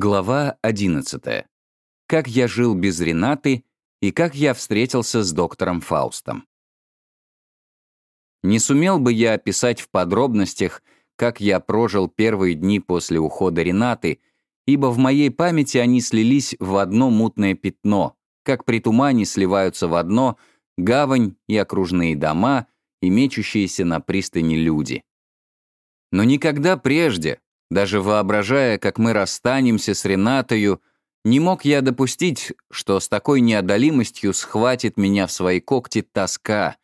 Глава 11. Как я жил без Ренаты и как я встретился с доктором Фаустом. Не сумел бы я описать в подробностях, как я прожил первые дни после ухода Ренаты, ибо в моей памяти они слились в одно мутное пятно, как при тумане сливаются в одно гавань и окружные дома и мечущиеся на пристани люди. Но никогда прежде, даже воображая, как мы расстанемся с Ренатою, не мог я допустить, что с такой неодолимостью схватит меня в свои когти тоска,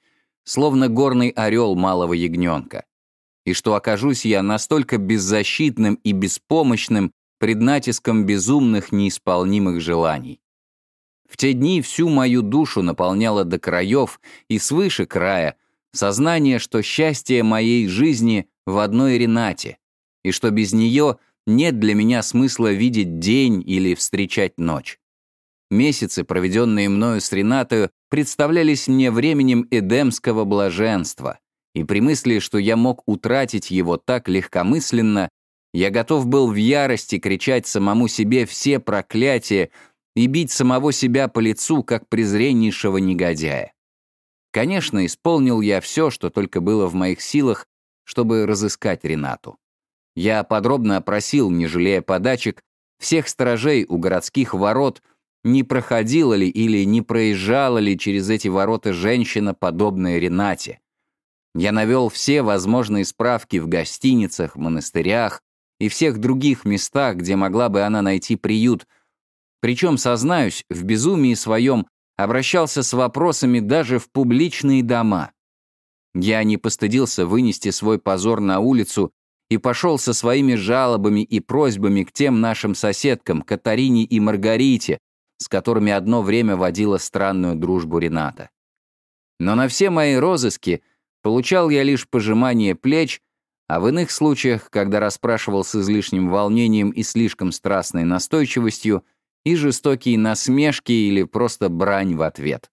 словно горный орел малого ягненка, и что окажусь я настолько беззащитным и беспомощным пред натиском безумных неисполнимых желаний. В те дни всю мою душу наполняло до краев и свыше края сознание, что счастье моей жизни в одной Ренате — и что без нее нет для меня смысла видеть день или встречать ночь. Месяцы, проведенные мною с Ренатою, представлялись мне временем эдемского блаженства, и при мысли, что я мог утратить его так легкомысленно, я готов был в ярости кричать самому себе все проклятия и бить самого себя по лицу, как презреннейшего негодяя. Конечно, исполнил я все, что только было в моих силах, чтобы разыскать Ренату. Я подробно опросил, не жалея подачек, всех сторожей у городских ворот, не проходила ли или не проезжала ли через эти ворота женщина, подобная Ренате. Я навел все возможные справки в гостиницах, монастырях и всех других местах, где могла бы она найти приют. Причем, сознаюсь, в безумии своем обращался с вопросами даже в публичные дома. Я не постыдился вынести свой позор на улицу и пошел со своими жалобами и просьбами к тем нашим соседкам, Катарине и Маргарите, с которыми одно время водила странную дружбу Рената. Но на все мои розыски получал я лишь пожимание плеч, а в иных случаях, когда расспрашивал с излишним волнением и слишком страстной настойчивостью, и жестокие насмешки или просто брань в ответ.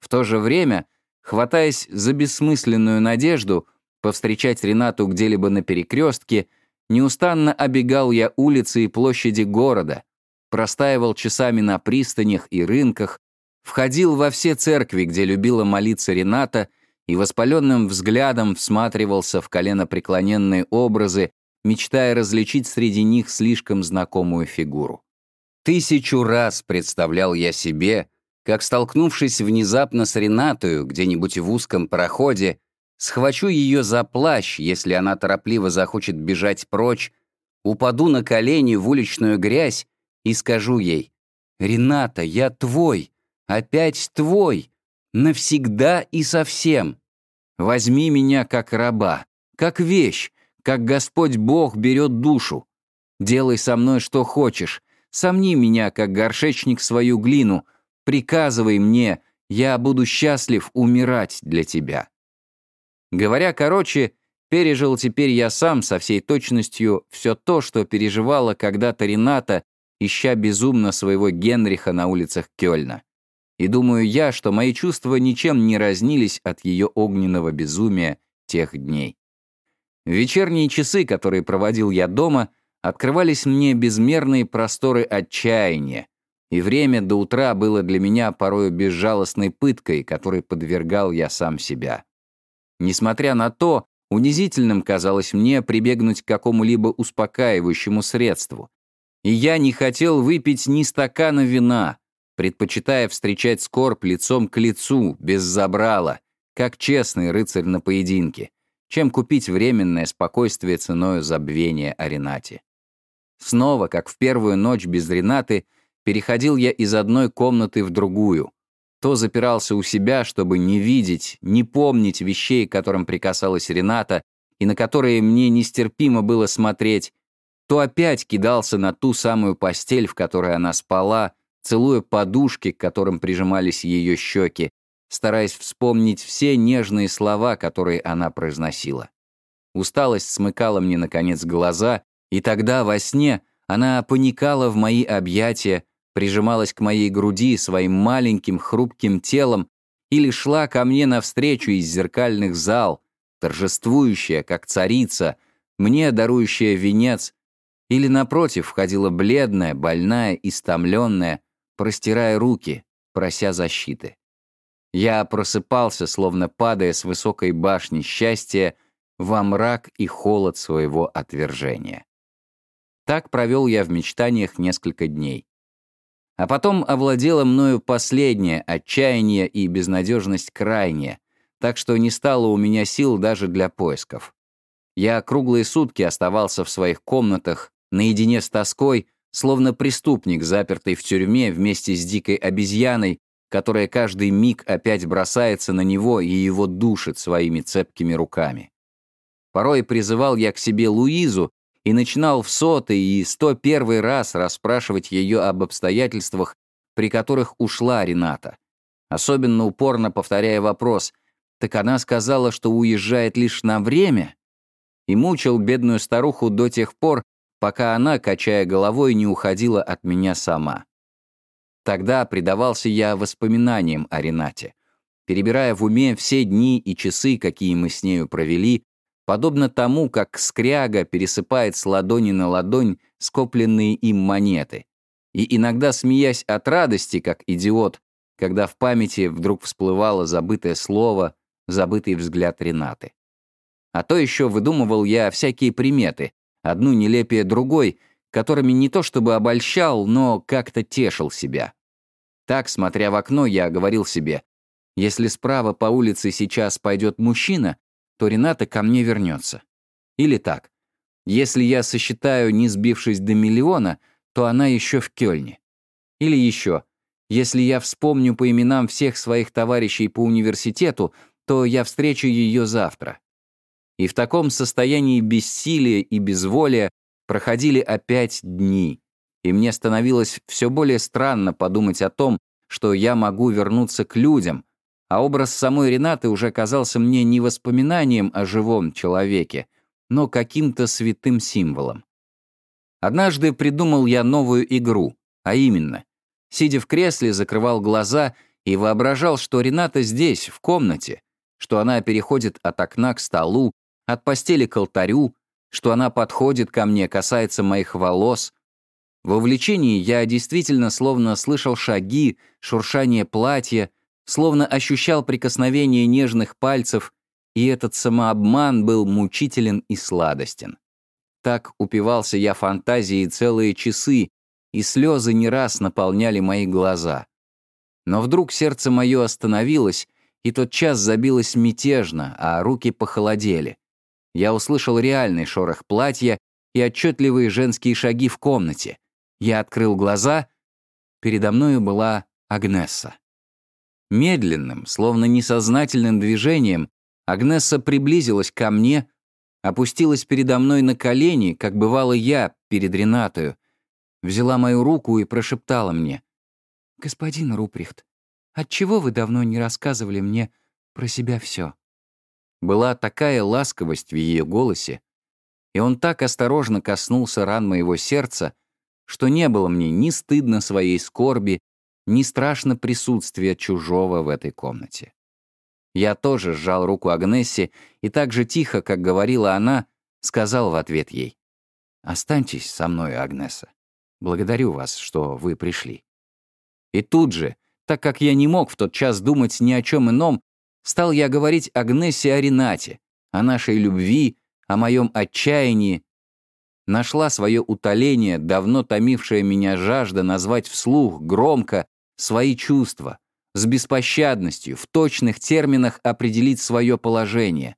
В то же время, хватаясь за бессмысленную надежду, повстречать Ренату где-либо на перекрестке, неустанно обегал я улицы и площади города, простаивал часами на пристанях и рынках, входил во все церкви, где любила молиться Рената, и воспаленным взглядом всматривался в коленопреклоненные образы, мечтая различить среди них слишком знакомую фигуру. Тысячу раз представлял я себе, как, столкнувшись внезапно с Ренатою где-нибудь в узком проходе, Схвачу ее за плащ, если она торопливо захочет бежать прочь, упаду на колени в уличную грязь и скажу ей, «Рената, я твой, опять твой, навсегда и совсем. Возьми меня как раба, как вещь, как Господь Бог берет душу. Делай со мной что хочешь, сомни меня, как горшечник, свою глину, приказывай мне, я буду счастлив умирать для тебя». Говоря короче, пережил теперь я сам со всей точностью все то, что переживала когда-то Рената, ища безумно своего Генриха на улицах Кёльна. И думаю я, что мои чувства ничем не разнились от ее огненного безумия тех дней. Вечерние часы, которые проводил я дома, открывались мне безмерные просторы отчаяния, и время до утра было для меня порою безжалостной пыткой, которой подвергал я сам себя. Несмотря на то, унизительным казалось мне прибегнуть к какому-либо успокаивающему средству. И я не хотел выпить ни стакана вина, предпочитая встречать скорбь лицом к лицу, без забрала, как честный рыцарь на поединке, чем купить временное спокойствие ценою забвения о Ренате. Снова, как в первую ночь без Ренаты, переходил я из одной комнаты в другую, то запирался у себя, чтобы не видеть, не помнить вещей, к которым прикасалась Рената, и на которые мне нестерпимо было смотреть, то опять кидался на ту самую постель, в которой она спала, целуя подушки, к которым прижимались ее щеки, стараясь вспомнить все нежные слова, которые она произносила. Усталость смыкала мне, наконец, глаза, и тогда во сне она поникала в мои объятия, прижималась к моей груди своим маленьким хрупким телом или шла ко мне навстречу из зеркальных зал, торжествующая, как царица, мне дарующая венец, Или, напротив, входила бледная, больная, истомленная, простирая руки, прося защиты. Я просыпался, словно падая с высокой башни счастья, во мрак и холод своего отвержения. Так провел я в мечтаниях несколько дней. А потом овладело мною последнее отчаяние и безнадежность крайняя, так что не стало у меня сил даже для поисков. Я круглые сутки оставался в своих комнатах, наедине с тоской, словно преступник, запертый в тюрьме вместе с дикой обезьяной, которая каждый миг опять бросается на него и его душит своими цепкими руками. Порой призывал я к себе Луизу и начинал в сотый и сто первый раз расспрашивать ее об обстоятельствах, при которых ушла Рената. Особенно упорно повторяя вопрос, так она сказала, что уезжает лишь на время? И мучил бедную старуху до тех пор, пока она, качая головой, не уходила от меня сама. Тогда предавался я воспоминаниям о Ренате, перебирая в уме все дни и часы, какие мы с нею провели, подобно тому, как скряга пересыпает с ладони на ладонь скопленные им монеты, и иногда смеясь от радости, как идиот, когда в памяти вдруг всплывало забытое слово, забытый взгляд Ренаты. А то еще выдумывал я всякие приметы, одну нелепее другой, которыми не то чтобы обольщал, но как-то тешил себя. Так, смотря в окно, я говорил себе, если справа по улице сейчас пойдет мужчина, то Рената ко мне вернется. Или так, если я сосчитаю, не сбившись до миллиона, то она еще в Кёльне. Или еще, если я вспомню по именам всех своих товарищей по университету, то я встречу ее завтра. И в таком состоянии бессилия и безволия проходили опять дни, и мне становилось все более странно подумать о том, что я могу вернуться к людям, а образ самой Ренаты уже казался мне не воспоминанием о живом человеке, но каким-то святым символом. Однажды придумал я новую игру, а именно, сидя в кресле, закрывал глаза и воображал, что Рената здесь, в комнате, что она переходит от окна к столу, от постели к алтарю, что она подходит ко мне, касается моих волос. В увлечении я действительно словно слышал шаги, шуршание платья, словно ощущал прикосновение нежных пальцев, и этот самообман был мучителен и сладостен. Так упивался я фантазией целые часы, и слезы не раз наполняли мои глаза. Но вдруг сердце мое остановилось, и тот час забилось мятежно, а руки похолодели. Я услышал реальный шорох платья и отчетливые женские шаги в комнате. Я открыл глаза. Передо мною была Агнесса. Медленным, словно несознательным движением, Агнесса приблизилась ко мне, опустилась передо мной на колени, как бывало я перед Ренатою, взяла мою руку и прошептала мне. «Господин Руприхт, Отчего вы давно не рассказывали мне про себя все? Была такая ласковость в ее голосе, и он так осторожно коснулся ран моего сердца, что не было мне ни стыдно своей скорби, ни страшно присутствия чужого в этой комнате. Я тоже сжал руку Агнессе и так же тихо, как говорила она, сказал в ответ ей, «Останьтесь со мной, Агнеса. Благодарю вас, что вы пришли». И тут же, так как я не мог в тот час думать ни о чем ином, стал я говорить Агнессе о Ренате, о нашей любви, о моем отчаянии. Нашла свое утоление, давно томившая меня жажда назвать вслух, громко, свои чувства, с беспощадностью, в точных терминах определить свое положение.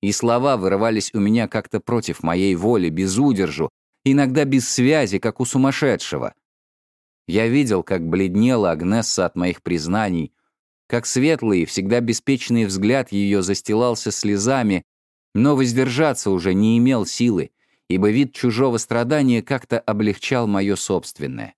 И слова вырывались у меня как-то против моей воли, без удержу, иногда без связи, как у сумасшедшего. Я видел, как бледнела Агнесса от моих признаний, как светлый, всегда беспечный взгляд ее застилался слезами, но воздержаться уже не имел силы, ибо вид чужого страдания как-то облегчал мое собственное.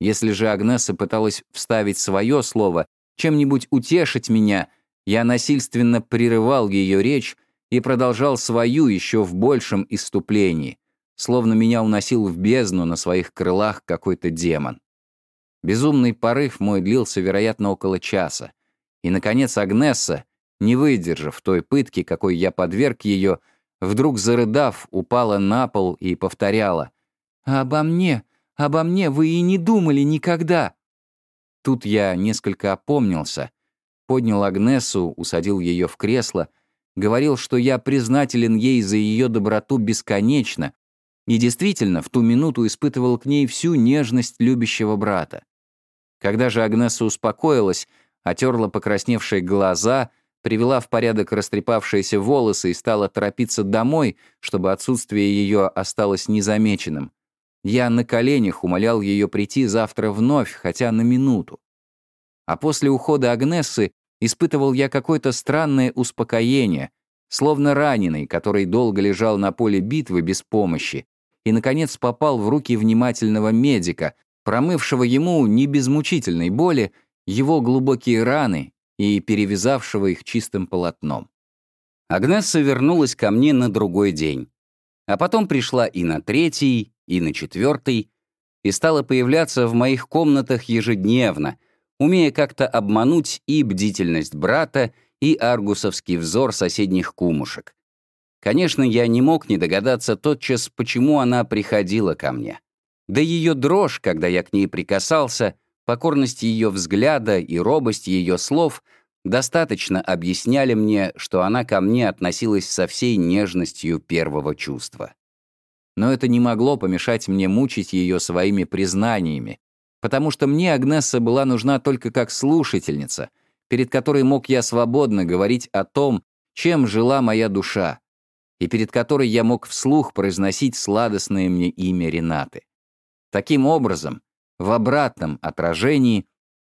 Если же Агнеса пыталась вставить свое слово, чем-нибудь утешить меня, я насильственно прерывал ее речь и продолжал свою еще в большем иступлении, словно меня уносил в бездну на своих крылах какой-то демон. Безумный порыв мой длился, вероятно, около часа. И, наконец, Агнесса, не выдержав той пытки, какой я подверг ее, вдруг зарыдав, упала на пол и повторяла А обо мне, обо мне вы и не думали никогда!» Тут я несколько опомнился, поднял Агнесу, усадил ее в кресло, говорил, что я признателен ей за ее доброту бесконечно, и действительно в ту минуту испытывал к ней всю нежность любящего брата. Когда же Агнеса успокоилась, отерла покрасневшие глаза, привела в порядок растрепавшиеся волосы и стала торопиться домой, чтобы отсутствие ее осталось незамеченным, я на коленях умолял ее прийти завтра вновь, хотя на минуту. А после ухода Агнессы испытывал я какое-то странное успокоение, словно раненый, который долго лежал на поле битвы без помощи, и, наконец, попал в руки внимательного медика, промывшего ему, не без мучительной боли, его глубокие раны и перевязавшего их чистым полотном. Агнесса вернулась ко мне на другой день. А потом пришла и на третий, и на четвертый, и стала появляться в моих комнатах ежедневно, умея как-то обмануть и бдительность брата, и аргусовский взор соседних кумушек. Конечно, я не мог не догадаться тотчас, почему она приходила ко мне. Да ее дрожь, когда я к ней прикасался, покорность ее взгляда и робость ее слов достаточно объясняли мне, что она ко мне относилась со всей нежностью первого чувства но это не могло помешать мне мучить ее своими признаниями, потому что мне Агнесса была нужна только как слушательница, перед которой мог я свободно говорить о том, чем жила моя душа, и перед которой я мог вслух произносить сладостное мне имя Ренаты. Таким образом, в обратном отражении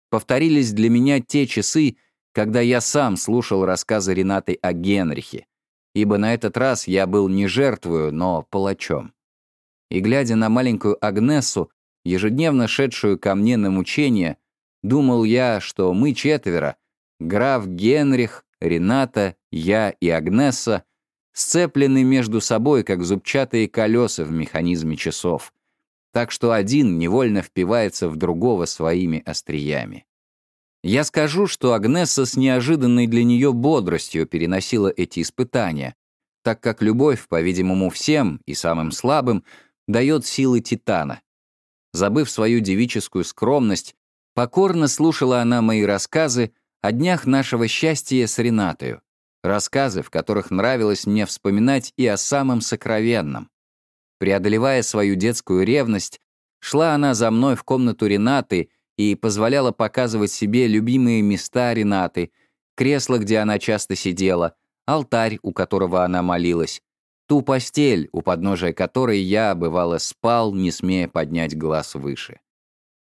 повторились для меня те часы, когда я сам слушал рассказы Ренаты о Генрихе, ибо на этот раз я был не жертвою, но палачом и, глядя на маленькую Агнесу, ежедневно шедшую ко мне на мучения, думал я, что мы четверо, граф Генрих, Рената, я и Агнеса, сцеплены между собой, как зубчатые колеса в механизме часов, так что один невольно впивается в другого своими остриями. Я скажу, что Агнеса с неожиданной для нее бодростью переносила эти испытания, так как любовь, по-видимому, всем, и самым слабым, дает силы Титана. Забыв свою девическую скромность, покорно слушала она мои рассказы о днях нашего счастья с Ренатою. Рассказы, в которых нравилось мне вспоминать и о самом сокровенном. Преодолевая свою детскую ревность, шла она за мной в комнату Ренаты и позволяла показывать себе любимые места Ренаты, кресло, где она часто сидела, алтарь, у которого она молилась, Ту постель, у подножия которой я, бывало, спал, не смея поднять глаз выше.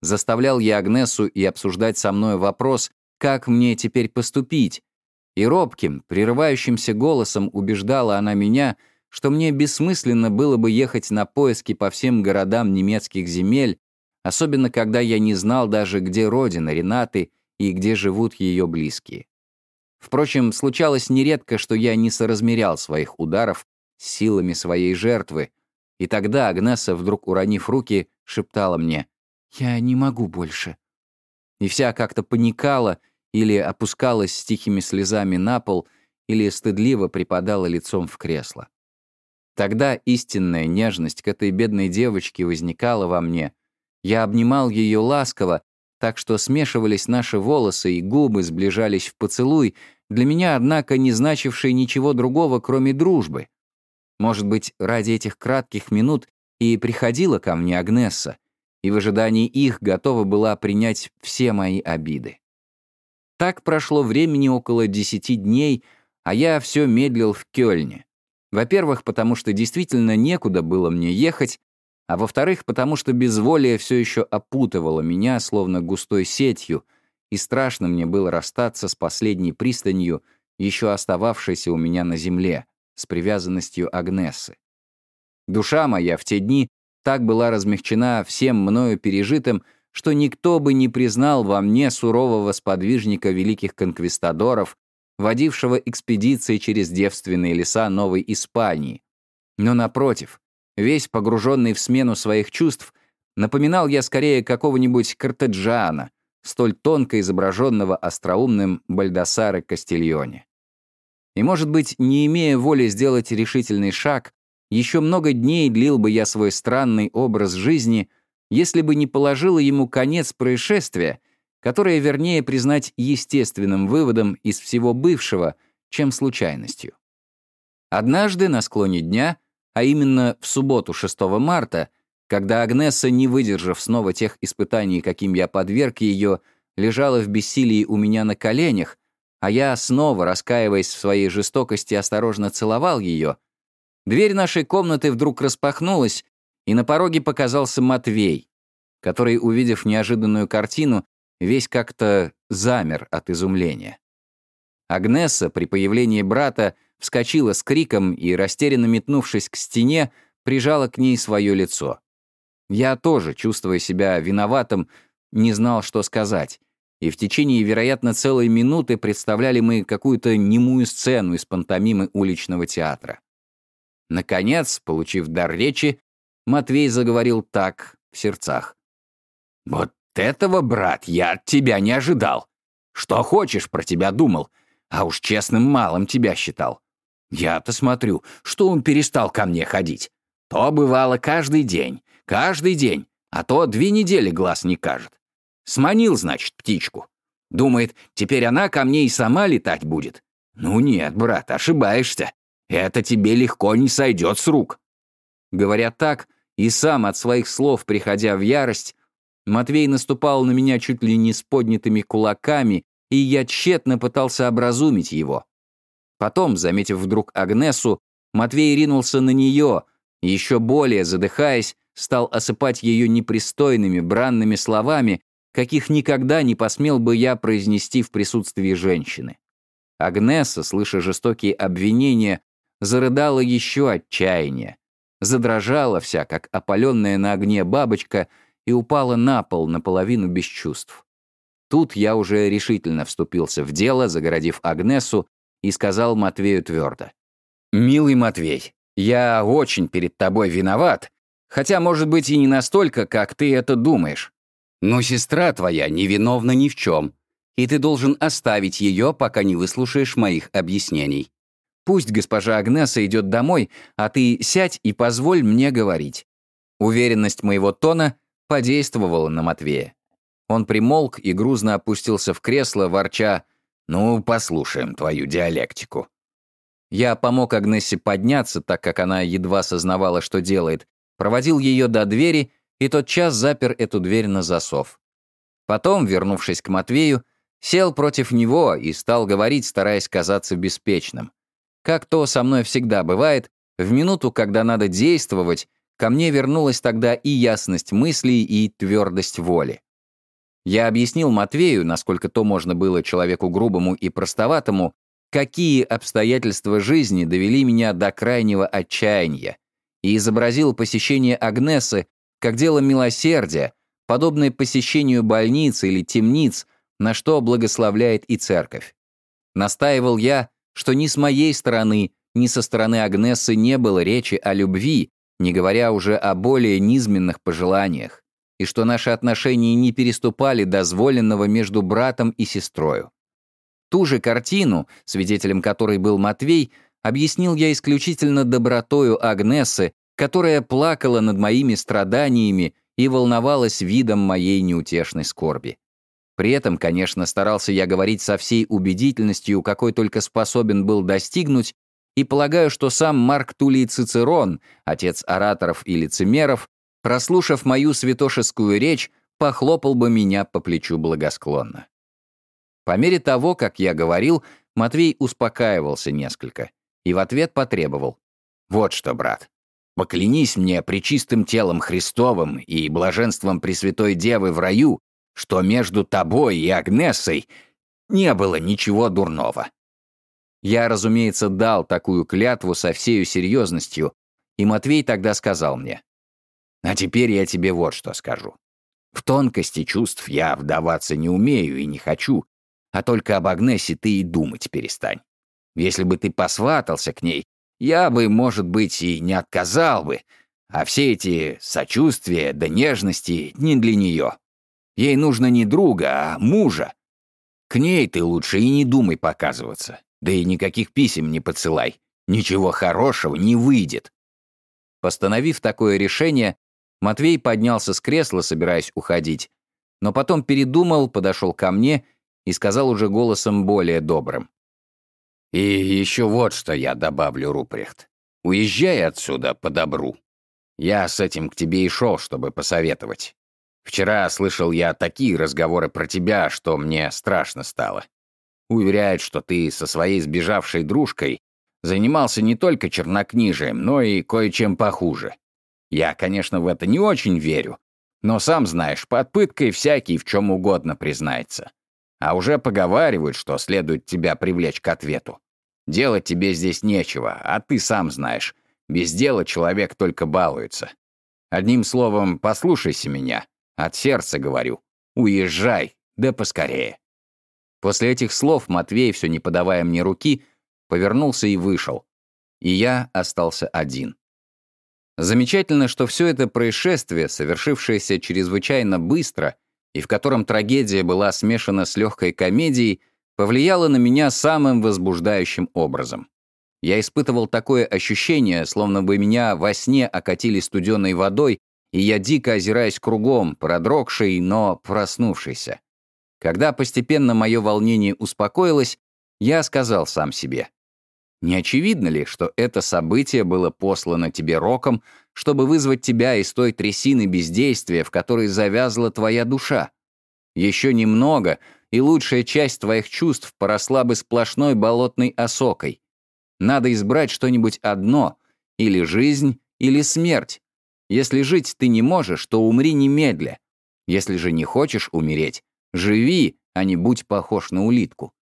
Заставлял я Агнесу и обсуждать со мной вопрос, как мне теперь поступить, и робким, прерывающимся голосом убеждала она меня, что мне бессмысленно было бы ехать на поиски по всем городам немецких земель, особенно когда я не знал даже, где родина Ренаты и где живут ее близкие. Впрочем, случалось нередко, что я не соразмерял своих ударов силами своей жертвы, и тогда Агнеса, вдруг уронив руки, шептала мне «Я не могу больше». И вся как-то паникала или опускалась с тихими слезами на пол, или стыдливо припадала лицом в кресло. Тогда истинная нежность к этой бедной девочке возникала во мне. Я обнимал ее ласково, так что смешивались наши волосы и губы сближались в поцелуй, для меня, однако, не значивший ничего другого, кроме дружбы. Может быть, ради этих кратких минут и приходила ко мне Агнесса, и в ожидании их готова была принять все мои обиды. Так прошло времени около десяти дней, а я все медлил в Кёльне. Во-первых, потому что действительно некуда было мне ехать, а во-вторых, потому что безволие все еще опутывало меня, словно густой сетью, и страшно мне было расстаться с последней пристанью, еще остававшейся у меня на земле, с привязанностью Агнессы. Душа моя в те дни так была размягчена всем мною пережитым, что никто бы не признал во мне сурового сподвижника великих конквистадоров, водившего экспедиции через девственные леса Новой Испании. Но напротив, весь погруженный в смену своих чувств, напоминал я скорее какого-нибудь картеджана, столь тонко изображенного остроумным Бальдасаре Кастильоне. И, может быть, не имея воли сделать решительный шаг, еще много дней длил бы я свой странный образ жизни, если бы не положила ему конец происшествия, которое вернее признать естественным выводом из всего бывшего, чем случайностью. Однажды на склоне дня, а именно в субботу 6 марта, когда Агнеса, не выдержав снова тех испытаний, каким я подверг ее, лежала в бессилии у меня на коленях, а я, снова раскаиваясь в своей жестокости, осторожно целовал ее, дверь нашей комнаты вдруг распахнулась, и на пороге показался Матвей, который, увидев неожиданную картину, весь как-то замер от изумления. Агнеса при появлении брата вскочила с криком и, растерянно метнувшись к стене, прижала к ней свое лицо. Я тоже, чувствуя себя виноватым, не знал, что сказать, и в течение, вероятно, целой минуты представляли мы какую-то немую сцену из пантомимы уличного театра. Наконец, получив дар речи, Матвей заговорил так, в сердцах. «Вот этого, брат, я от тебя не ожидал. Что хочешь, про тебя думал, а уж честным малым тебя считал. Я-то смотрю, что он перестал ко мне ходить. То бывало каждый день, каждый день, а то две недели глаз не кажет. Сманил, значит, птичку. Думает, теперь она ко мне и сама летать будет. Ну нет, брат, ошибаешься. Это тебе легко не сойдет с рук. Говоря так, и сам от своих слов, приходя в ярость, Матвей наступал на меня чуть ли не с поднятыми кулаками, и я тщетно пытался образумить его. Потом, заметив вдруг Агнесу, Матвей ринулся на нее, еще более задыхаясь, стал осыпать ее непристойными, бранными словами, каких никогда не посмел бы я произнести в присутствии женщины. Агнеса, слыша жестокие обвинения, зарыдала еще отчаяние, задрожала вся, как опаленная на огне бабочка, и упала на пол наполовину без чувств. Тут я уже решительно вступился в дело, загородив Агнесу, и сказал Матвею твердо. «Милый Матвей, я очень перед тобой виноват, хотя, может быть, и не настолько, как ты это думаешь. Но сестра твоя невиновна ни в чем, и ты должен оставить ее, пока не выслушаешь моих объяснений. Пусть госпожа Агнеса идет домой, а ты сядь и позволь мне говорить». Уверенность моего тона подействовала на Матвея. Он примолк и грузно опустился в кресло, ворча «Ну, послушаем твою диалектику». Я помог Агнессе подняться, так как она едва сознавала, что делает, проводил ее до двери и тотчас запер эту дверь на засов. Потом, вернувшись к Матвею, сел против него и стал говорить, стараясь казаться беспечным. Как то со мной всегда бывает, в минуту, когда надо действовать, ко мне вернулась тогда и ясность мыслей, и твердость воли. Я объяснил Матвею, насколько то можно было человеку грубому и простоватому, какие обстоятельства жизни довели меня до крайнего отчаяния, и изобразил посещение Агнесы как дело милосердия, подобное посещению больницы или темниц, на что благословляет и церковь. Настаивал я, что ни с моей стороны, ни со стороны Агнесы не было речи о любви, не говоря уже о более низменных пожеланиях, и что наши отношения не переступали дозволенного между братом и сестрою. Ту же картину, свидетелем которой был Матвей, объяснил я исключительно добротою Агнесы, которая плакала над моими страданиями и волновалась видом моей неутешной скорби. При этом, конечно, старался я говорить со всей убедительностью, какой только способен был достигнуть, и полагаю, что сам Марк Тулей Цицерон, отец ораторов и лицемеров, прослушав мою святошескую речь, похлопал бы меня по плечу благосклонно. По мере того, как я говорил, Матвей успокаивался несколько и в ответ потребовал. «Вот что, брат, Поклянись мне причистым телом Христовым и блаженством Пресвятой Девы в раю, что между тобой и Агнесой не было ничего дурного». Я, разумеется, дал такую клятву со всею серьезностью, и Матвей тогда сказал мне, «А теперь я тебе вот что скажу. В тонкости чувств я вдаваться не умею и не хочу, а только об Агнесе ты и думать перестань. Если бы ты посватался к ней, я бы, может быть, и не отказал бы, а все эти сочувствия да нежности не для нее. Ей нужно не друга, а мужа. К ней ты лучше и не думай показываться, да и никаких писем не подсылай. Ничего хорошего не выйдет. Постановив такое решение, Матвей поднялся с кресла, собираясь уходить, но потом передумал, подошел ко мне и сказал уже голосом более добрым. «И еще вот что я добавлю, Рупрехт. Уезжай отсюда по добру. Я с этим к тебе и шел, чтобы посоветовать. Вчера слышал я такие разговоры про тебя, что мне страшно стало. Уверяют, что ты со своей сбежавшей дружкой занимался не только чернокнижием, но и кое-чем похуже. Я, конечно, в это не очень верю, но сам знаешь, под пыткой всякий в чем угодно признается. А уже поговаривают, что следует тебя привлечь к ответу. Делать тебе здесь нечего, а ты сам знаешь, без дела человек только балуется. Одним словом, послушайся меня. От сердца говорю. Уезжай, да поскорее. После этих слов Матвей, все не подавая мне руки, повернулся и вышел. И я остался один. Замечательно, что все это происшествие, совершившееся чрезвычайно быстро и в котором трагедия была смешана с легкой комедией, повлияло на меня самым возбуждающим образом. Я испытывал такое ощущение, словно бы меня во сне окатили студеной водой, и я дико озираясь кругом, продрогший, но проснувшийся. Когда постепенно мое волнение успокоилось, я сказал сам себе, «Не очевидно ли, что это событие было послано тебе роком, чтобы вызвать тебя из той трясины бездействия, в которой завязла твоя душа? Еще немного, и лучшая часть твоих чувств поросла бы сплошной болотной осокой. Надо избрать что-нибудь одно, или жизнь, или смерть. Если жить ты не можешь, то умри немедля. Если же не хочешь умереть, живи, а не будь похож на улитку.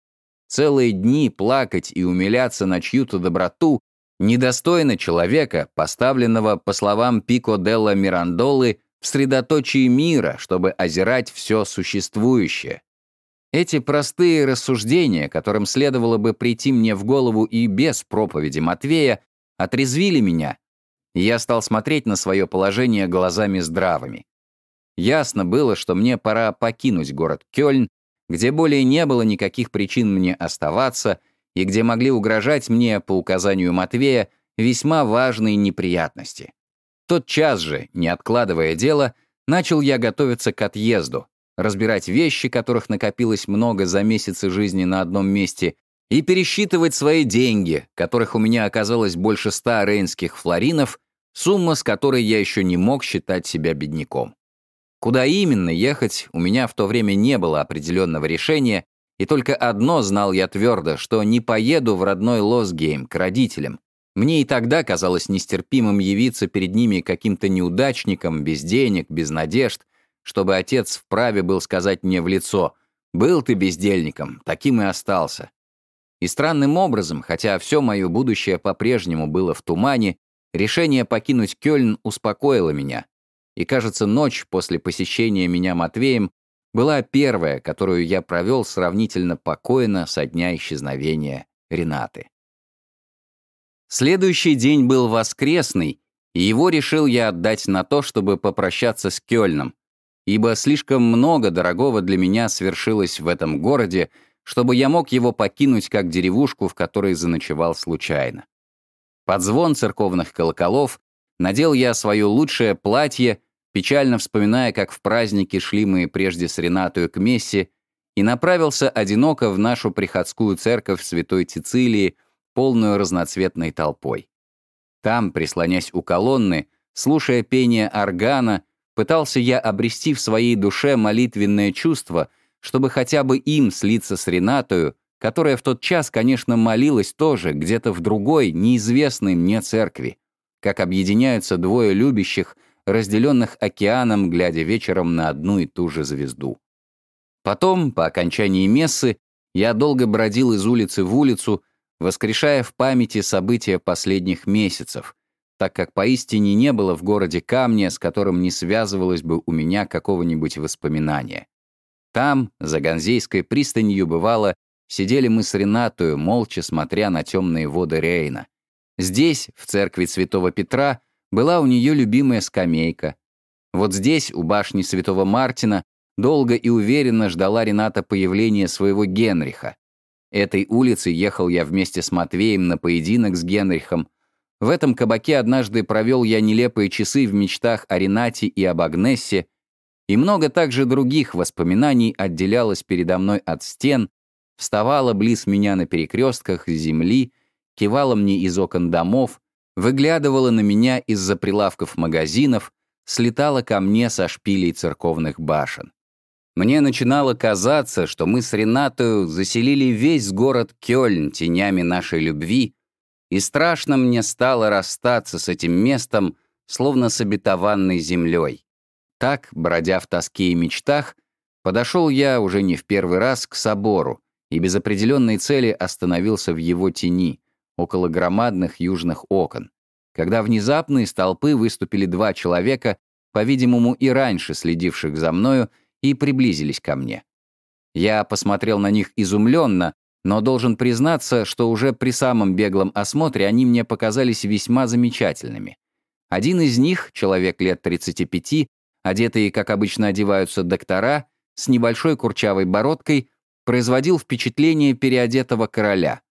Целые дни плакать и умиляться на чью-то доброту недостойно человека, поставленного, по словам Пико Делла Мирандолы, в средоточии мира, чтобы озирать все существующее. Эти простые рассуждения, которым следовало бы прийти мне в голову и без проповеди Матвея, отрезвили меня, и я стал смотреть на свое положение глазами здравыми. Ясно было, что мне пора покинуть город Кёльн, где более не было никаких причин мне оставаться и где могли угрожать мне, по указанию Матвея, весьма важные неприятности. Тот час же, не откладывая дело, начал я готовиться к отъезду, разбирать вещи, которых накопилось много за месяцы жизни на одном месте, и пересчитывать свои деньги, которых у меня оказалось больше ста рейнских флоринов, сумма, с которой я еще не мог считать себя бедняком. Куда именно ехать, у меня в то время не было определенного решения, и только одно знал я твердо, что не поеду в родной Лосгейм к родителям. Мне и тогда казалось нестерпимым явиться перед ними каким-то неудачником, без денег, без надежд, чтобы отец вправе был сказать мне в лицо «Был ты бездельником, таким и остался». И странным образом, хотя все мое будущее по-прежнему было в тумане, решение покинуть Кёльн успокоило меня. И, кажется, ночь после посещения меня Матвеем была первая, которую я провел сравнительно покойно со дня исчезновения Ренаты. Следующий день был воскресный, и его решил я отдать на то, чтобы попрощаться с Кёльном, ибо слишком много дорогого для меня свершилось в этом городе, чтобы я мог его покинуть как деревушку, в которой заночевал случайно. Под звон церковных колоколов надел я свое лучшее платье, печально вспоминая, как в празднике шли мы прежде с Ренатою к мессе, и направился одиноко в нашу приходскую церковь Святой Цицилии, полную разноцветной толпой. Там, прислонясь у колонны, слушая пение органа, Пытался я обрести в своей душе молитвенное чувство, чтобы хотя бы им слиться с Ренатою, которая в тот час, конечно, молилась тоже где-то в другой, неизвестной мне церкви, как объединяются двое любящих, разделенных океаном, глядя вечером на одну и ту же звезду. Потом, по окончании мессы, я долго бродил из улицы в улицу, воскрешая в памяти события последних месяцев, так как поистине не было в городе камня, с которым не связывалось бы у меня какого-нибудь воспоминания. Там, за Ганзейской пристанью, бывало, сидели мы с Ренатою, молча смотря на темные воды Рейна. Здесь, в церкви Святого Петра, была у нее любимая скамейка. Вот здесь, у башни Святого Мартина, долго и уверенно ждала Рената появления своего Генриха. Этой улицей ехал я вместе с Матвеем на поединок с Генрихом, В этом кабаке однажды провел я нелепые часы в мечтах о Ренате и об Агнессе, и много также других воспоминаний отделялось передо мной от стен, вставала близ меня на перекрестках земли, кивала мне из окон домов, выглядывала на меня из-за прилавков магазинов, слетала ко мне со шпилей церковных башен. Мне начинало казаться, что мы с Ренатою заселили весь город Кёльн тенями нашей любви, и страшно мне стало расстаться с этим местом, словно с обетованной землей. Так, бродя в тоске и мечтах, подошел я уже не в первый раз к собору и без определенной цели остановился в его тени, около громадных южных окон, когда внезапно из толпы выступили два человека, по-видимому, и раньше следивших за мною, и приблизились ко мне. Я посмотрел на них изумленно, но должен признаться, что уже при самом беглом осмотре они мне показались весьма замечательными. Один из них, человек лет 35, одетый, как обычно одеваются доктора, с небольшой курчавой бородкой, производил впечатление переодетого короля.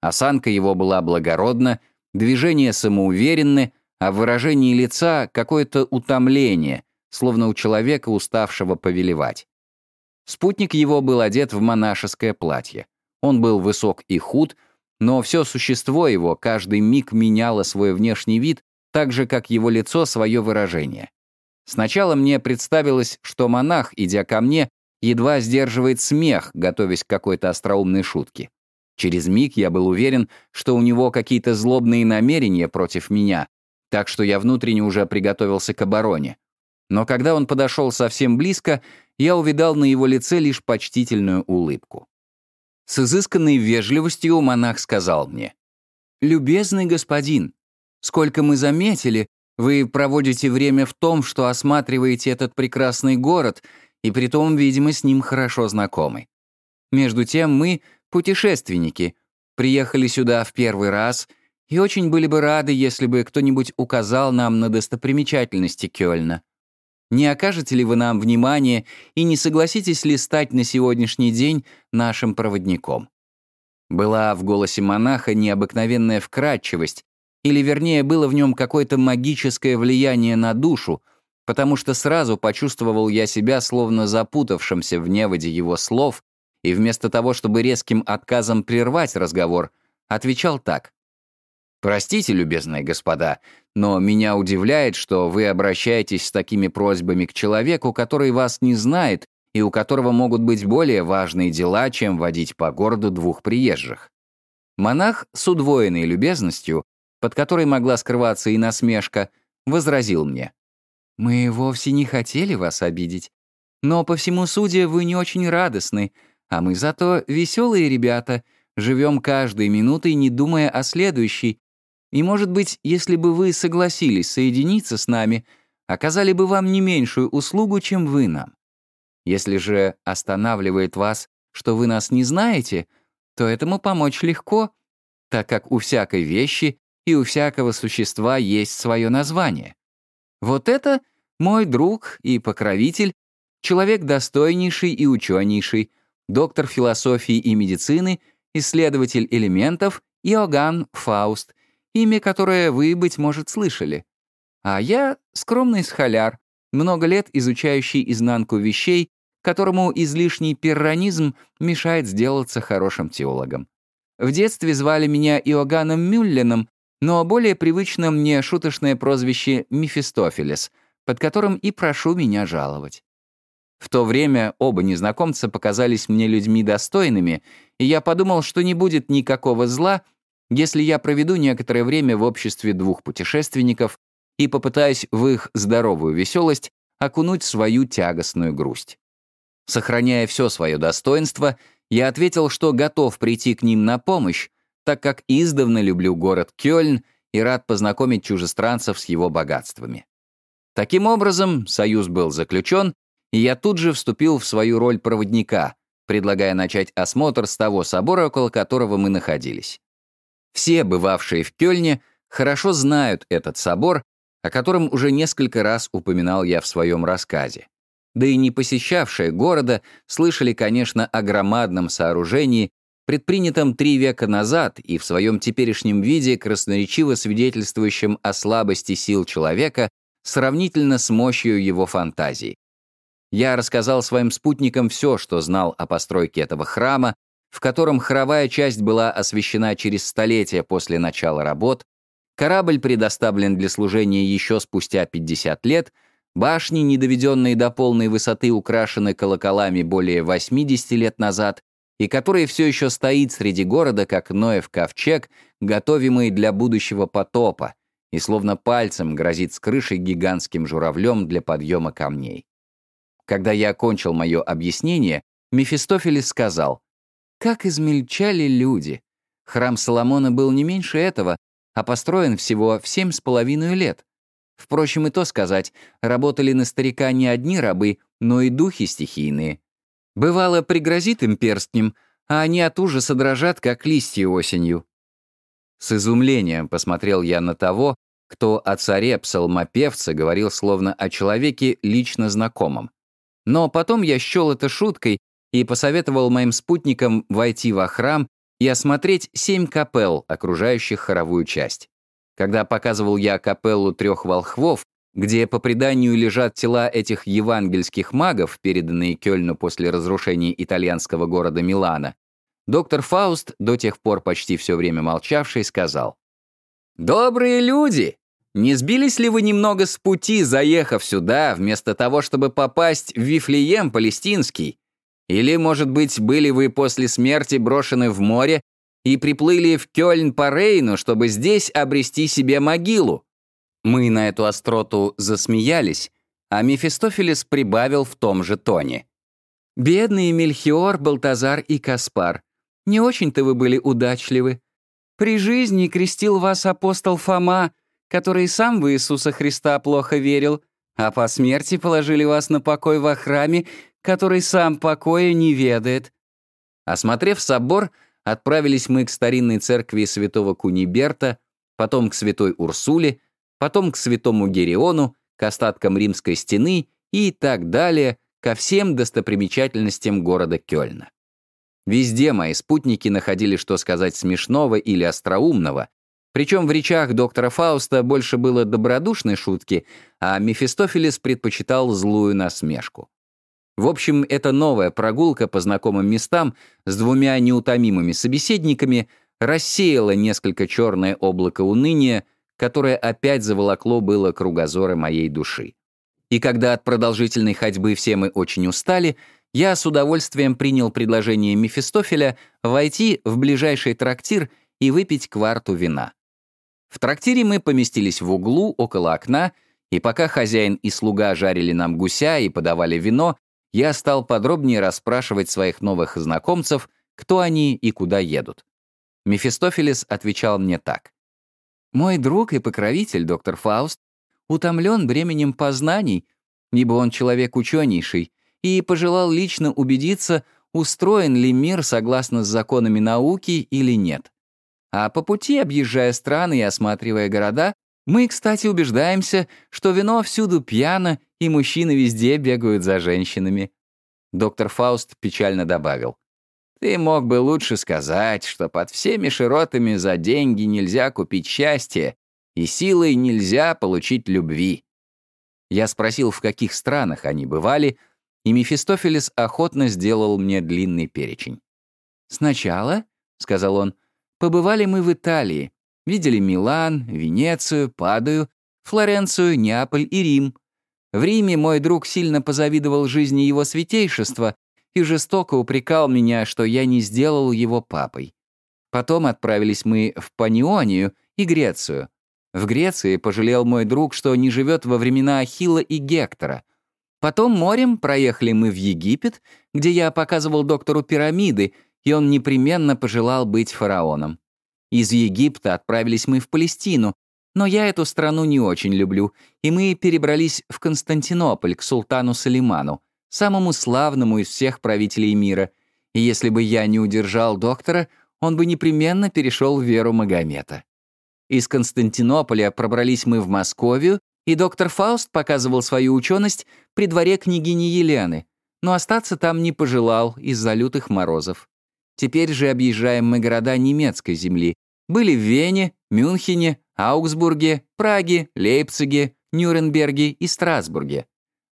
Осанка его была благородна, движения самоуверенны, а в выражении лица какое-то утомление, словно у человека, уставшего повелевать. Спутник его был одет в монашеское платье. Он был высок и худ, но все существо его каждый миг меняло свой внешний вид, так же, как его лицо свое выражение. Сначала мне представилось, что монах, идя ко мне, едва сдерживает смех, готовясь к какой-то остроумной шутке. Через миг я был уверен, что у него какие-то злобные намерения против меня, так что я внутренне уже приготовился к обороне. Но когда он подошел совсем близко, я увидал на его лице лишь почтительную улыбку. С изысканной вежливостью монах сказал мне, «Любезный господин, сколько мы заметили, вы проводите время в том, что осматриваете этот прекрасный город, и притом, видимо, с ним хорошо знакомы. Между тем мы, путешественники, приехали сюда в первый раз и очень были бы рады, если бы кто-нибудь указал нам на достопримечательности Кёльна. Не окажете ли вы нам внимание и не согласитесь ли стать на сегодняшний день нашим проводником?» Была в голосе монаха необыкновенная вкрадчивость, или вернее было в нем какое-то магическое влияние на душу, потому что сразу почувствовал я себя словно запутавшимся в неводе его слов, и вместо того, чтобы резким отказом прервать разговор, отвечал так. «Простите, любезные господа, но меня удивляет, что вы обращаетесь с такими просьбами к человеку, который вас не знает и у которого могут быть более важные дела, чем водить по городу двух приезжих». Монах с удвоенной любезностью, под которой могла скрываться и насмешка, возразил мне. «Мы вовсе не хотели вас обидеть. Но, по всему суде, вы не очень радостны, а мы зато веселые ребята, живем каждой минутой, не думая о следующей, и, может быть, если бы вы согласились соединиться с нами, оказали бы вам не меньшую услугу, чем вы нам. Если же останавливает вас, что вы нас не знаете, то этому помочь легко, так как у всякой вещи и у всякого существа есть свое название. Вот это мой друг и покровитель, человек достойнейший и ученейший, доктор философии и медицины, исследователь элементов Иоганн Фауст, имя которое вы, быть может, слышали. А я — скромный схоляр, много лет изучающий изнанку вещей, которому излишний перронизм мешает сделаться хорошим теологом. В детстве звали меня Иоганном Мюлленом, но более привычно мне шуточное прозвище Мефистофелес, под которым и прошу меня жаловать. В то время оба незнакомца показались мне людьми достойными, и я подумал, что не будет никакого зла, если я проведу некоторое время в обществе двух путешественников и попытаюсь в их здоровую веселость окунуть свою тягостную грусть. Сохраняя все свое достоинство, я ответил, что готов прийти к ним на помощь, так как издавна люблю город Кёльн и рад познакомить чужестранцев с его богатствами. Таким образом, союз был заключен, и я тут же вступил в свою роль проводника, предлагая начать осмотр с того собора, около которого мы находились. Все, бывавшие в Кёльне, хорошо знают этот собор, о котором уже несколько раз упоминал я в своем рассказе. Да и не посещавшие города слышали, конечно, о громадном сооружении, предпринятом три века назад и в своем теперешнем виде красноречиво свидетельствующем о слабости сил человека сравнительно с мощью его фантазии. Я рассказал своим спутникам все, что знал о постройке этого храма, в котором хоровая часть была освящена через столетия после начала работ, корабль предоставлен для служения еще спустя 50 лет, башни, не доведенные до полной высоты, украшены колоколами более 80 лет назад, и который все еще стоит среди города, как Ноев ковчег, готовимый для будущего потопа, и словно пальцем грозит с крыши гигантским журавлем для подъема камней. Когда я окончил мое объяснение, Мефистофелес сказал, «Как измельчали люди! Храм Соломона был не меньше этого, а построен всего в семь с половиной лет. Впрочем, и то сказать, работали на старика не одни рабы, но и духи стихийные. Бывало, пригрозит им перстнем, а они от ужаса дрожат, как листья осенью. С изумлением посмотрел я на того, кто о царе псалмопевца говорил словно о человеке лично знакомом. Но потом я счел это шуткой и посоветовал моим спутникам войти во храм и осмотреть семь капел, окружающих хоровую часть. Когда показывал я капеллу трех волхвов, где по преданию лежат тела этих евангельских магов, переданные Кёльну после разрушения итальянского города Милана, доктор Фауст, до тех пор почти все время молчавший, сказал, «Добрые люди! Не сбились ли вы немного с пути, заехав сюда, вместо того, чтобы попасть в Вифлеем палестинский? Или, может быть, были вы после смерти брошены в море и приплыли в Кёльн по Рейну, чтобы здесь обрести себе могилу?» Мы на эту остроту засмеялись, а Мефистофелес прибавил в том же тоне. «Бедные Мельхиор, Балтазар и Каспар, не очень-то вы были удачливы. При жизни крестил вас апостол Фома, который сам в Иисуса Христа плохо верил, а по смерти положили вас на покой во храме, который сам покоя не ведает». Осмотрев собор, отправились мы к старинной церкви святого Куниберта, потом к святой Урсуле, потом к святому Гериону, к остаткам римской стены и так далее, ко всем достопримечательностям города Кёльна. Везде мои спутники находили что сказать смешного или остроумного, причем в речах доктора Фауста больше было добродушной шутки, а Мефистофелес предпочитал злую насмешку. В общем, эта новая прогулка по знакомым местам с двумя неутомимыми собеседниками рассеяла несколько черное облако уныния, которое опять заволокло было кругозоры моей души. И когда от продолжительной ходьбы все мы очень устали, я с удовольствием принял предложение Мефистофеля войти в ближайший трактир и выпить кварту вина. В трактире мы поместились в углу около окна, и пока хозяин и слуга жарили нам гуся и подавали вино, я стал подробнее расспрашивать своих новых знакомцев, кто они и куда едут. Мефистофелес отвечал мне так. Мой друг и покровитель, доктор Фауст, утомлен бременем познаний, ибо он человек ученейший, и пожелал лично убедиться, устроен ли мир согласно с законами науки или нет. А по пути, объезжая страны и осматривая города, мы, кстати, убеждаемся, что вино всюду пьяно, и мужчины везде бегают за женщинами. Доктор Фауст печально добавил. Ты мог бы лучше сказать, что под всеми широтами за деньги нельзя купить счастье, и силой нельзя получить любви. Я спросил, в каких странах они бывали, и Мефистофелес охотно сделал мне длинный перечень. «Сначала», — сказал он, — «побывали мы в Италии, видели Милан, Венецию, Падую, Флоренцию, Неаполь и Рим. В Риме мой друг сильно позавидовал жизни его святейшества и жестоко упрекал меня, что я не сделал его папой. Потом отправились мы в Панионию и Грецию. В Греции пожалел мой друг, что не живет во времена Ахилла и Гектора. Потом морем проехали мы в Египет, где я показывал доктору пирамиды, и он непременно пожелал быть фараоном. Из Египта отправились мы в Палестину, но я эту страну не очень люблю, и мы перебрались в Константинополь к султану Салиману, самому славному из всех правителей мира, и если бы я не удержал доктора, он бы непременно перешел в веру Магомета. Из Константинополя пробрались мы в Московию, и доктор Фауст показывал свою ученость при дворе княгини Елены, но остаться там не пожелал из-за лютых морозов. Теперь же объезжаем мы города немецкой земли. Были в Вене, Мюнхене, Аугсбурге, Праге, Лейпциге, Нюрнберге и Страсбурге.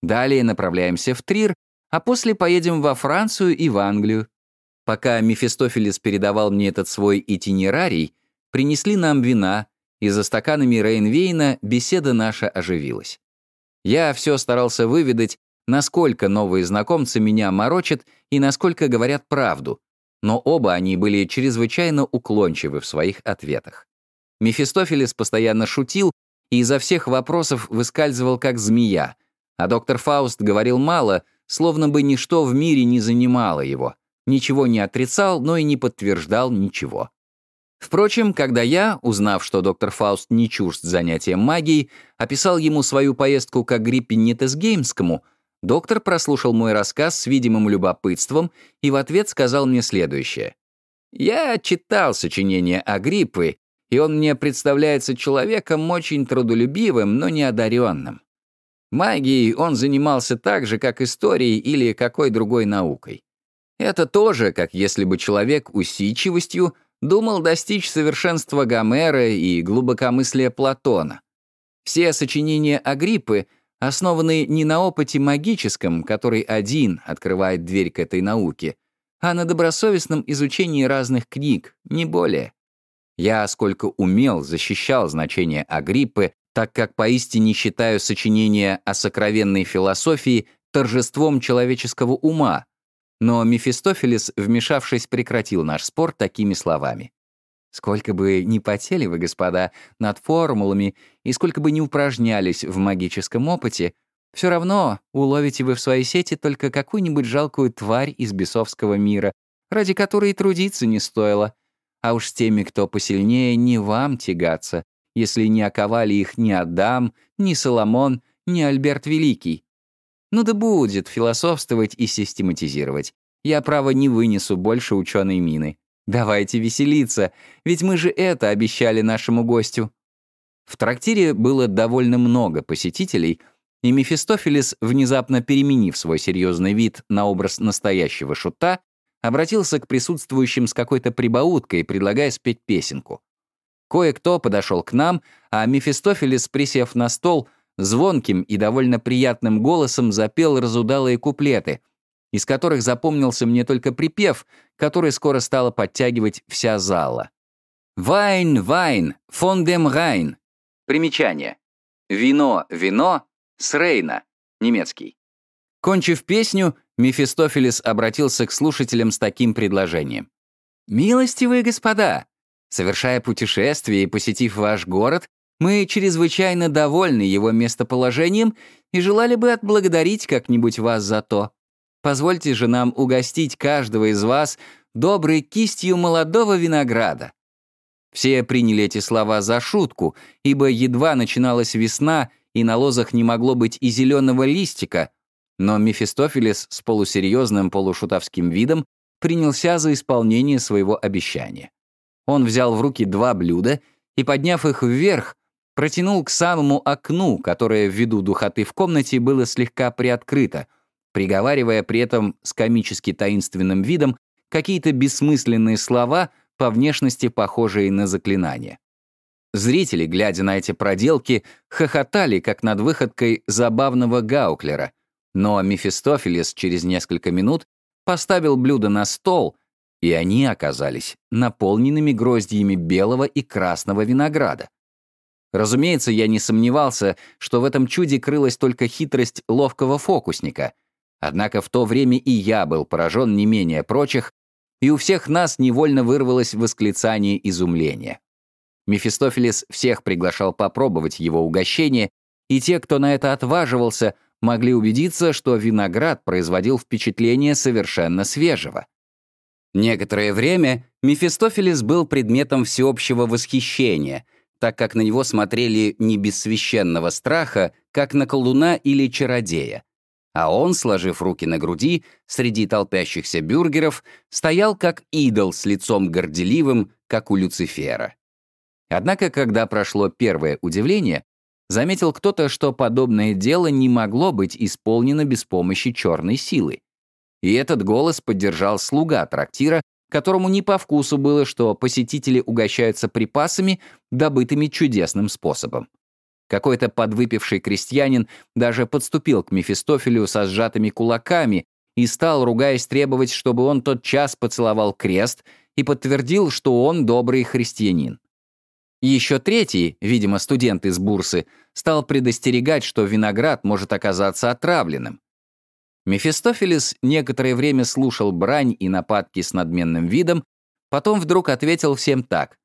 Далее направляемся в Трир, а после поедем во Францию и в Англию. Пока Мефистофелес передавал мне этот свой итинерарий, принесли нам вина, и за стаканами Рейнвейна беседа наша оживилась. Я все старался выведать, насколько новые знакомцы меня морочат и насколько говорят правду, но оба они были чрезвычайно уклончивы в своих ответах. Мефистофелес постоянно шутил и изо всех вопросов выскальзывал как змея, а доктор Фауст говорил мало, словно бы ничто в мире не занимало его, ничего не отрицал, но и не подтверждал ничего. Впрочем, когда я, узнав, что доктор Фауст не чужд занятием магией, описал ему свою поездку к Агриппе Нетесгеймскому, доктор прослушал мой рассказ с видимым любопытством и в ответ сказал мне следующее. «Я читал сочинение Агриппы, и он мне представляется человеком очень трудолюбивым, но неодаренным. Магией он занимался так же, как историей или какой другой наукой. Это тоже, как если бы человек усидчивостью думал достичь совершенства Гомера и глубокомыслия Платона. Все сочинения Агриппы основаны не на опыте магическом, который один открывает дверь к этой науке, а на добросовестном изучении разных книг, не более. Я, сколько умел, защищал значение Агриппы, так как поистине считаю сочинение о сокровенной философии торжеством человеческого ума, но Мефистофелес, вмешавшись, прекратил наш спор такими словами. «Сколько бы ни потели вы, господа, над формулами, и сколько бы ни упражнялись в магическом опыте, все равно уловите вы в своей сети только какую-нибудь жалкую тварь из бесовского мира, ради которой трудиться не стоило. А уж с теми, кто посильнее, не вам тягаться, если не оковали их ни Адам, ни Соломон, ни Альберт Великий. Ну да будет философствовать и систематизировать. Я, право, не вынесу больше ученой мины. Давайте веселиться, ведь мы же это обещали нашему гостю. В трактире было довольно много посетителей, и Мефистофелес, внезапно переменив свой серьезный вид на образ настоящего шута, обратился к присутствующим с какой-то прибауткой, предлагая спеть песенку. Кое-кто подошел к нам, а Мефистофелес, присев на стол, звонким и довольно приятным голосом запел разудалые куплеты, из которых запомнился мне только припев, который скоро стала подтягивать вся зала. «Вайн, вайн, фон дем Райн». Примечание. «Вино, вино, с Рейна». Немецкий. Кончив песню, Мефистофелес обратился к слушателям с таким предложением. «Милостивые господа, совершая путешествие и посетив ваш город, мы чрезвычайно довольны его местоположением и желали бы отблагодарить как-нибудь вас за то. Позвольте же нам угостить каждого из вас доброй кистью молодого винограда». Все приняли эти слова за шутку, ибо едва начиналась весна, и на лозах не могло быть и зеленого листика, но Мефистофелес с полусерьезным полушутовским видом принялся за исполнение своего обещания. Он взял в руки два блюда и, подняв их вверх, протянул к самому окну, которое ввиду духоты в комнате было слегка приоткрыто, приговаривая при этом с комически таинственным видом какие-то бессмысленные слова, по внешности похожие на заклинания. Зрители, глядя на эти проделки, хохотали, как над выходкой забавного гауклера, но Мефистофелес через несколько минут поставил блюдо на стол, и они оказались наполненными гроздьями белого и красного винограда. Разумеется, я не сомневался, что в этом чуде крылась только хитрость ловкого фокусника. Однако в то время и я был поражен не менее прочих, и у всех нас невольно вырвалось восклицание изумления. Мефистофелес всех приглашал попробовать его угощение, и те, кто на это отваживался, могли убедиться, что виноград производил впечатление совершенно свежего. Некоторое время Мефистофелес был предметом всеобщего восхищения — так как на него смотрели не без священного страха, как на колдуна или чародея. А он, сложив руки на груди, среди толпящихся бюргеров, стоял как идол с лицом горделивым, как у Люцифера. Однако, когда прошло первое удивление, заметил кто-то, что подобное дело не могло быть исполнено без помощи черной силы. И этот голос поддержал слуга трактира, которому не по вкусу было, что посетители угощаются припасами, добытыми чудесным способом. Какой-то подвыпивший крестьянин даже подступил к Мефистофелю со сжатыми кулаками и стал, ругаясь, требовать, чтобы он тот час поцеловал крест и подтвердил, что он добрый христианин. Еще третий, видимо, студент из Бурсы, стал предостерегать, что виноград может оказаться отравленным. Мефистофелес некоторое время слушал брань и нападки с надменным видом, потом вдруг ответил всем так.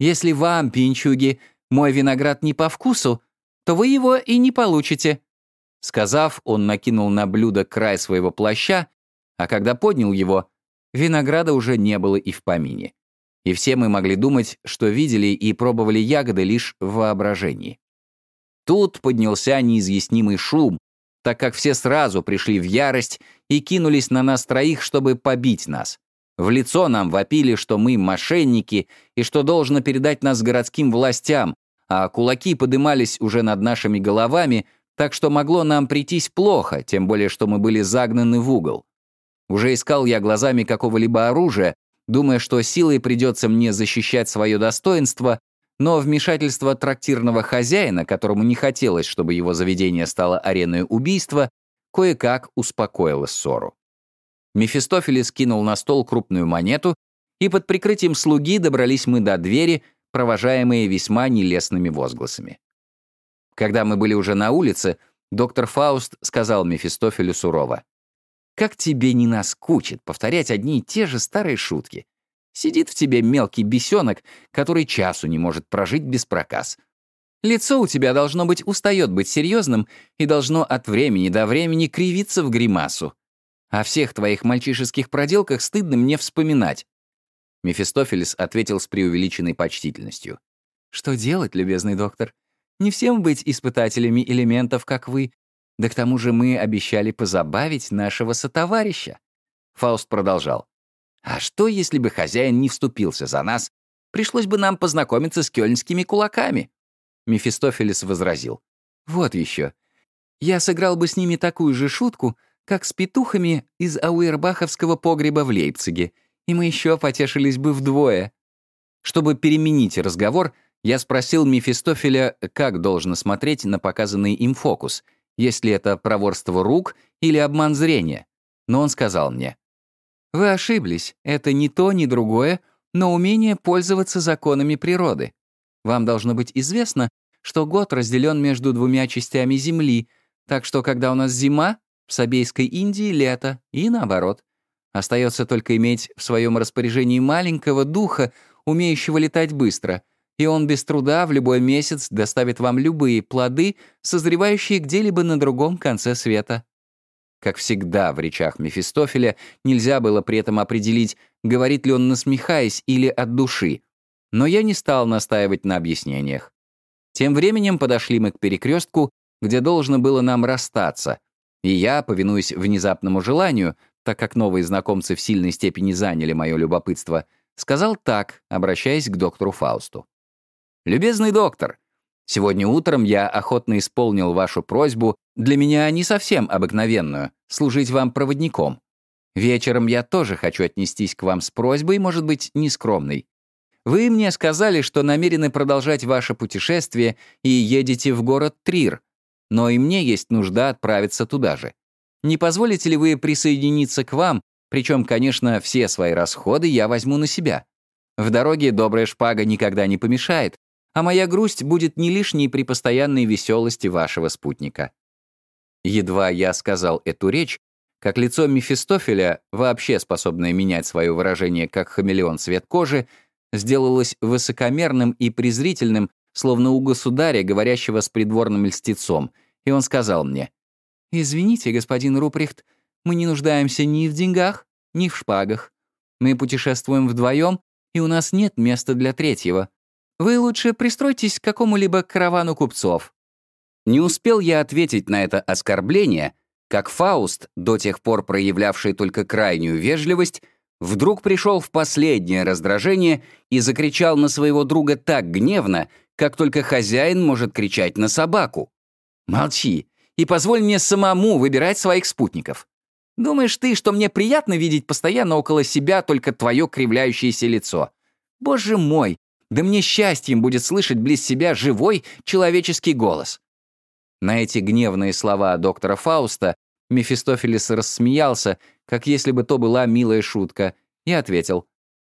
«Если вам, пинчуги, мой виноград не по вкусу, то вы его и не получите». Сказав, он накинул на блюдо край своего плаща, а когда поднял его, винограда уже не было и в помине. И все мы могли думать, что видели и пробовали ягоды лишь в воображении. Тут поднялся неизъяснимый шум, так как все сразу пришли в ярость и кинулись на нас троих, чтобы побить нас. В лицо нам вопили, что мы мошенники и что должно передать нас городским властям, а кулаки подымались уже над нашими головами, так что могло нам прийтись плохо, тем более что мы были загнаны в угол. Уже искал я глазами какого-либо оружия, думая, что силой придется мне защищать свое достоинство, но вмешательство трактирного хозяина, которому не хотелось, чтобы его заведение стало ареной убийства, кое-как успокоило ссору. Мефистофелес скинул на стол крупную монету, и под прикрытием слуги добрались мы до двери, провожаемые весьма нелестными возгласами. Когда мы были уже на улице, доктор Фауст сказал Мефистофелю сурово. «Как тебе не наскучит повторять одни и те же старые шутки? Сидит в тебе мелкий бесенок, который часу не может прожить без проказ. Лицо у тебя должно быть устает быть серьезным и должно от времени до времени кривиться в гримасу. О всех твоих мальчишеских проделках стыдно мне вспоминать». Мефистофелес ответил с преувеличенной почтительностью. «Что делать, любезный доктор? Не всем быть испытателями элементов, как вы. Да к тому же мы обещали позабавить нашего сотоварища». Фауст продолжал. А что, если бы хозяин не вступился за нас? Пришлось бы нам познакомиться с кёльнскими кулаками. Мефистофелес возразил. Вот еще. Я сыграл бы с ними такую же шутку, как с петухами из ауэрбаховского погреба в Лейпциге, и мы еще потешились бы вдвое. Чтобы переменить разговор, я спросил Мефистофеля, как должно смотреть на показанный им фокус, если это проворство рук или обман зрения. Но он сказал мне, вы ошиблись. Это не то, ни другое, но умение пользоваться законами природы. Вам должно быть известно, что год разделен между двумя частями Земли, так что когда у нас зима, в Сабейской Индии лето, и наоборот. Остается только иметь в своем распоряжении маленького духа, умеющего летать быстро, и он без труда в любой месяц доставит вам любые плоды, созревающие где-либо на другом конце света. Как всегда в речах Мефистофеля, нельзя было при этом определить, говорит ли он насмехаясь или от души. Но я не стал настаивать на объяснениях. Тем временем подошли мы к перекрестку, где должно было нам расстаться. И я, повинуясь внезапному желанию, так как новые знакомцы в сильной степени заняли мое любопытство, сказал так, обращаясь к доктору Фаусту. «Любезный доктор, Сегодня утром я охотно исполнил вашу просьбу, для меня не совсем обыкновенную, служить вам проводником. Вечером я тоже хочу отнестись к вам с просьбой, может быть, нескромной. Вы мне сказали, что намерены продолжать ваше путешествие и едете в город Трир, но и мне есть нужда отправиться туда же. Не позволите ли вы присоединиться к вам, причем, конечно, все свои расходы я возьму на себя? В дороге добрая шпага никогда не помешает, а моя грусть будет не лишней при постоянной веселости вашего спутника». Едва я сказал эту речь, как лицо Мефистофеля, вообще способное менять свое выражение как хамелеон цвет кожи, сделалось высокомерным и презрительным, словно у государя, говорящего с придворным льстецом, и он сказал мне, «Извините, господин Руприхт, мы не нуждаемся ни в деньгах, ни в шпагах. Мы путешествуем вдвоем, и у нас нет места для третьего. Вы лучше пристройтесь к какому-либо каравану купцов». Не успел я ответить на это оскорбление, как Фауст, до тех пор проявлявший только крайнюю вежливость, вдруг пришел в последнее раздражение и закричал на своего друга так гневно, как только хозяин может кричать на собаку. «Молчи и позволь мне самому выбирать своих спутников. Думаешь ты, что мне приятно видеть постоянно около себя только твое кривляющееся лицо? Боже мой, да мне счастьем будет слышать близ себя живой человеческий голос». На эти гневные слова доктора Фауста Мефистофелис рассмеялся, как если бы то была милая шутка, и ответил,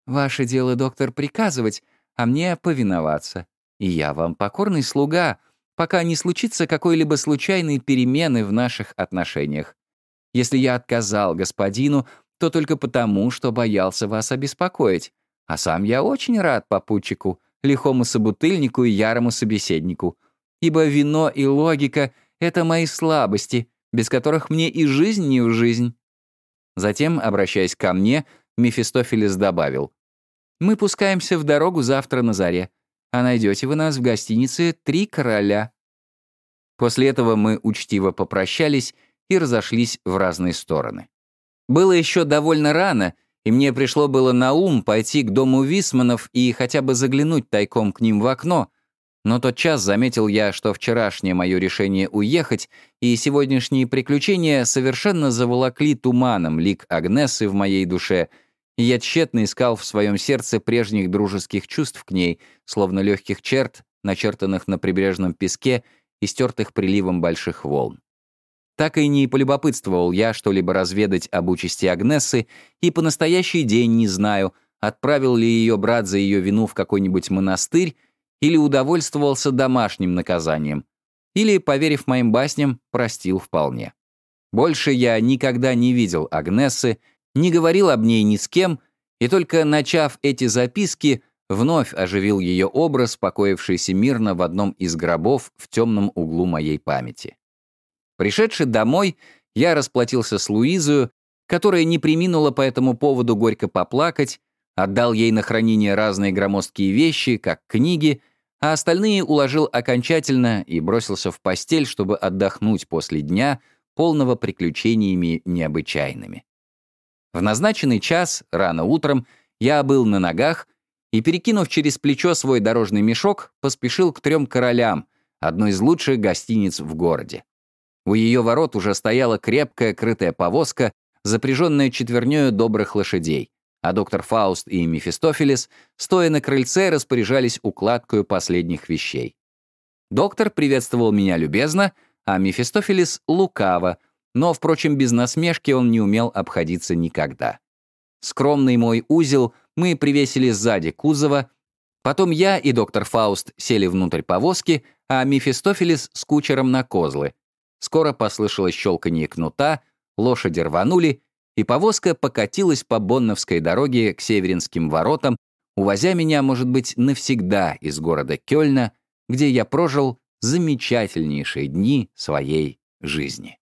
«Ваше дело, доктор, приказывать, а мне повиноваться. И я вам покорный слуга, пока не случится какой-либо случайной перемены в наших отношениях. Если я отказал господину, то только потому, что боялся вас обеспокоить. А сам я очень рад попутчику, лихому собутыльнику и ярому собеседнику. Ибо вино и логика — это мои слабости, без которых мне и жизнь не в жизнь». Затем, обращаясь ко мне, Мефистофелес добавил. «Мы пускаемся в дорогу завтра на заре, а найдете вы нас в гостинице «Три короля». После этого мы учтиво попрощались и разошлись в разные стороны. Было еще довольно рано, и мне пришло было на ум пойти к дому Висманов и хотя бы заглянуть тайком к ним в окно, но тот час заметил я, что вчерашнее мое решение уехать и сегодняшние приключения совершенно заволокли туманом лик Агнесы в моей душе, я тщетно искал в своем сердце прежних дружеских чувств к ней, словно легких черт, начертанных на прибрежном песке и стертых приливом больших волн. Так и не полюбопытствовал я что-либо разведать об участи Агнессы, и по настоящий день не знаю, отправил ли ее брат за ее вину в какой-нибудь монастырь или удовольствовался домашним наказанием, или, поверив моим басням, простил вполне. Больше я никогда не видел Агнессы, не говорил об ней ни с кем, и только начав эти записки, вновь оживил ее образ, покоившийся мирно в одном из гробов в темном углу моей памяти. Пришедший домой, я расплатился с Луизою, которая не приминула по этому поводу горько поплакать, отдал ей на хранение разные громоздкие вещи, как книги, а остальные уложил окончательно и бросился в постель, чтобы отдохнуть после дня, полного приключениями необычайными. В назначенный час, рано утром, я был на ногах и, перекинув через плечо свой дорожный мешок, поспешил к трем королям, одной из лучших гостиниц в городе. У ее ворот уже стояла крепкая крытая повозка, запряженная четвернёю добрых лошадей, а доктор Фауст и Мефистофелес, стоя на крыльце, распоряжались укладкой последних вещей. Доктор приветствовал меня любезно, а Мефистофелес — лукаво, но, впрочем, без насмешки он не умел обходиться никогда. Скромный мой узел мы привесили сзади кузова, потом я и доктор Фауст сели внутрь повозки, а Мефистофелес с кучером на козлы, Скоро послышалось щелканье кнута, лошади рванули, и повозка покатилась по Бонновской дороге к Северинским воротам, увозя меня, может быть, навсегда из города Кёльна, где я прожил замечательнейшие дни своей жизни.